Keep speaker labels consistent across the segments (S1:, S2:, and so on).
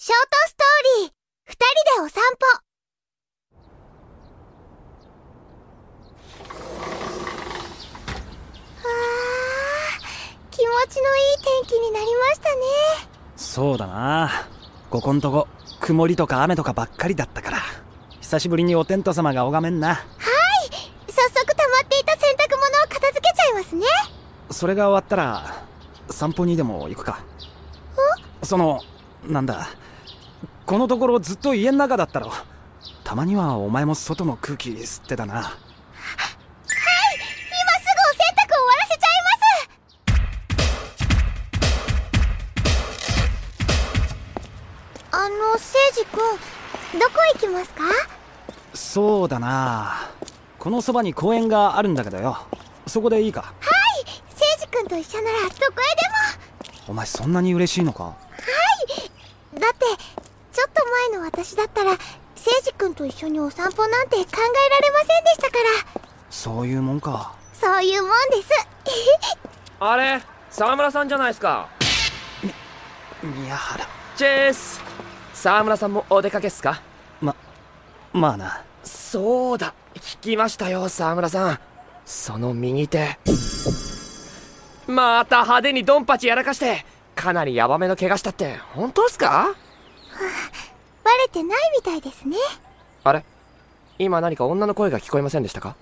S1: ショートストーリー、二人でお散歩。あー、気持ちのいい天気になりましたね。
S2: そうだな。ここんとこ曇りとか雨とかばっかりだったから。久しぶりにお天道様が拝めんな。
S1: 早速溜まっていた洗濯物を片付けちゃいますね。
S2: それが終わったら散歩にでも行くか。そのなんだこのところずっと家の中だったろたまにはお前も外の空気吸ってたな。
S1: 今すぐお洗濯終わらせちゃいます。あの、せいじくん、どこ行きますか？
S2: そうだな。このそばに公園があるんだけどよ。そこでいいか？
S1: せいじくんと一緒ならどこへでも。
S2: お前そんなに嬉しいのか？
S1: だってちょっと前の私だったらせいじくんと一緒にお散歩なんて考えられませんでしたから。
S2: そういうもんか。
S1: そういうもんです。
S3: あれ沢村さんじゃないですか。
S2: 宮原。
S3: チェース。沢村さんもお出かけっすか？
S2: ままあな。
S3: そうだ。聞きましたよ沢村さん。その右手。また派手にドンパチやらかしてかなりヤバめの怪我したって本当っすか？
S1: バレてないみたいですね。
S3: あれ？今何か女の声が聞こえませんでしたか？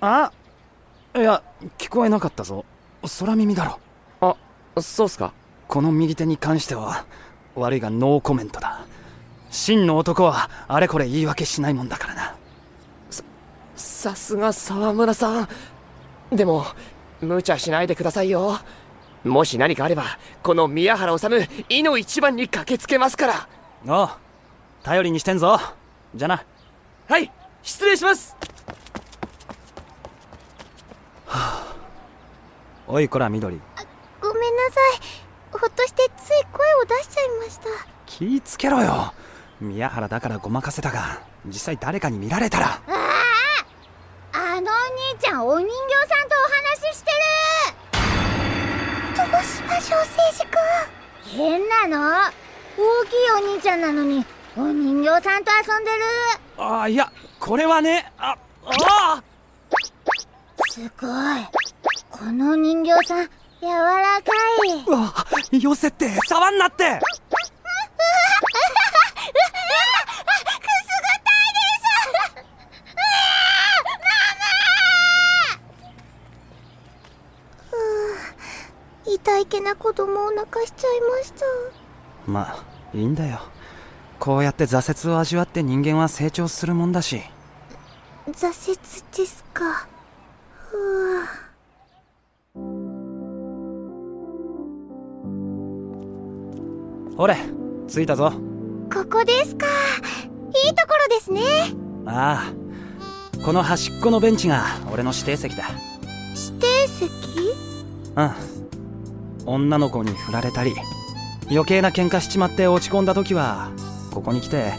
S2: あいや聞こえなかったぞ。空耳だろ。
S3: あそうっすか。
S2: この右手に関しては悪いがノーコメントだ。真の男はあれこれ言い訳しないもんだからな。
S3: さすが沢村さん。でも無茶しないでくださいよ。もし何かあればこの宮原治いの一番に駆けつけますから。
S2: おう頼りにしてんぞ。じゃな。
S3: はい失礼します。
S2: おいこら緑。
S1: ごめんなさい。ほっとしてつい声を出しちゃいました。
S2: 気ぃつけろよ。宮原だからごまかせたが実際誰かに見られたら。
S1: あのお兄ちゃんお人形さんとお話ししてる。どうしましょうせいじくん変なの。大きいお兄ちゃんなのにお人形さんと遊んでる。
S2: ああいやこれはねああ
S1: すごい。この人形さん柔らかい。う
S2: わ寄せって。触んなって
S1: 痛いけな子供を泣かしちゃいました。
S2: まあいいんだよこうやって挫折を味わって人間は成長するもんだし。
S1: 挫折ですか。ふう
S2: ほれ着いたぞ。
S1: ここですか。いいところですね。
S2: ああこの端っこのベンチが俺の指定席だ。
S1: 指定席？
S2: うん。女の子に振られたり余計な喧嘩しちまって落ち込んだ時はここに来て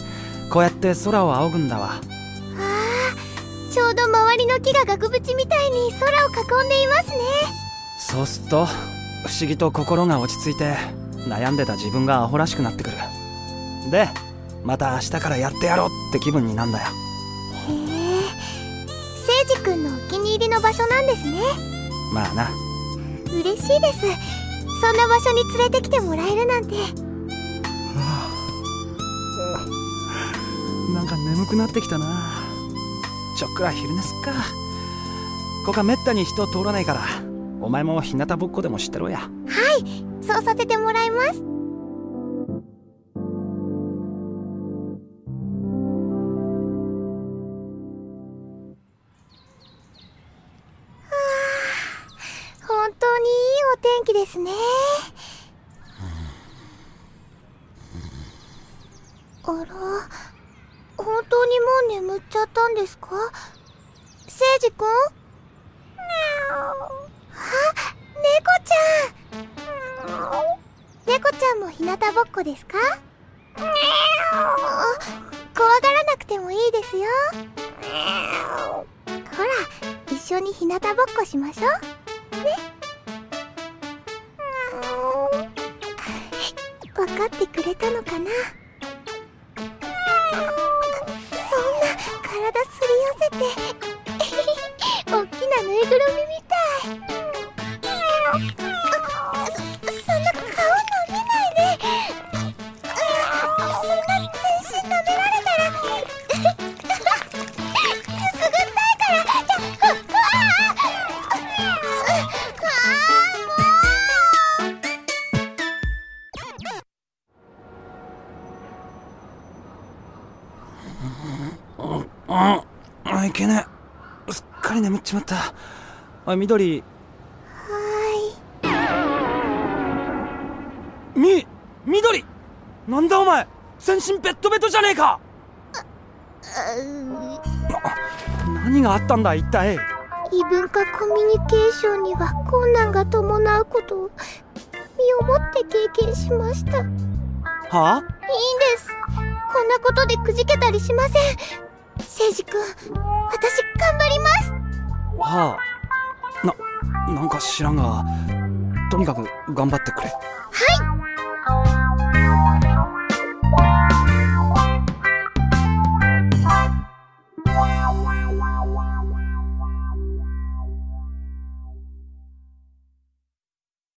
S2: こうやって空を仰ぐんだわ。
S1: ああちょうど周りの木が額縁みたいに空を囲んでいますね。
S2: そうすっと不思議と心が落ち着いて悩んでた自分がアホらしくなってくる。でまた明日からやってやろうって気分になんだよ。
S1: へえせいじくんのお気に入りの場所なんですね。
S2: まあな。
S1: 嬉しいです。そんな場所に連れてきてもらえるなんて
S2: なんか眠くなってきたな。ちょっくら昼寝すっか。ここはめったに人通らないから。お前も日向ぼっこでもしてろや。
S1: はいそうさせてもらいます。はあ本当にいいお天気ですねあら本当にもう眠っちゃったんですか？せいじくん？あ猫ちゃん。猫ちゃんも日向ぼっこですか？あ怖がらなくてもいいですよ。ほら一緒に日向ぼっこしましょう。ね。分かってくれたのかな？っ
S2: て。けねえすっかり眠っちまった。あ緑。
S1: は
S2: み緑。なんだお前。全身ベッドベトじゃねえか。何があったんだ一体。
S1: 異文化コミュニケーションには困難が伴うことを身をもって経験しました。いいん
S2: は
S1: です。こんなことでくじけたりしません聖司君私頑張ります。
S2: あはあななんか知らんがとにかく頑張ってくれ。
S1: はい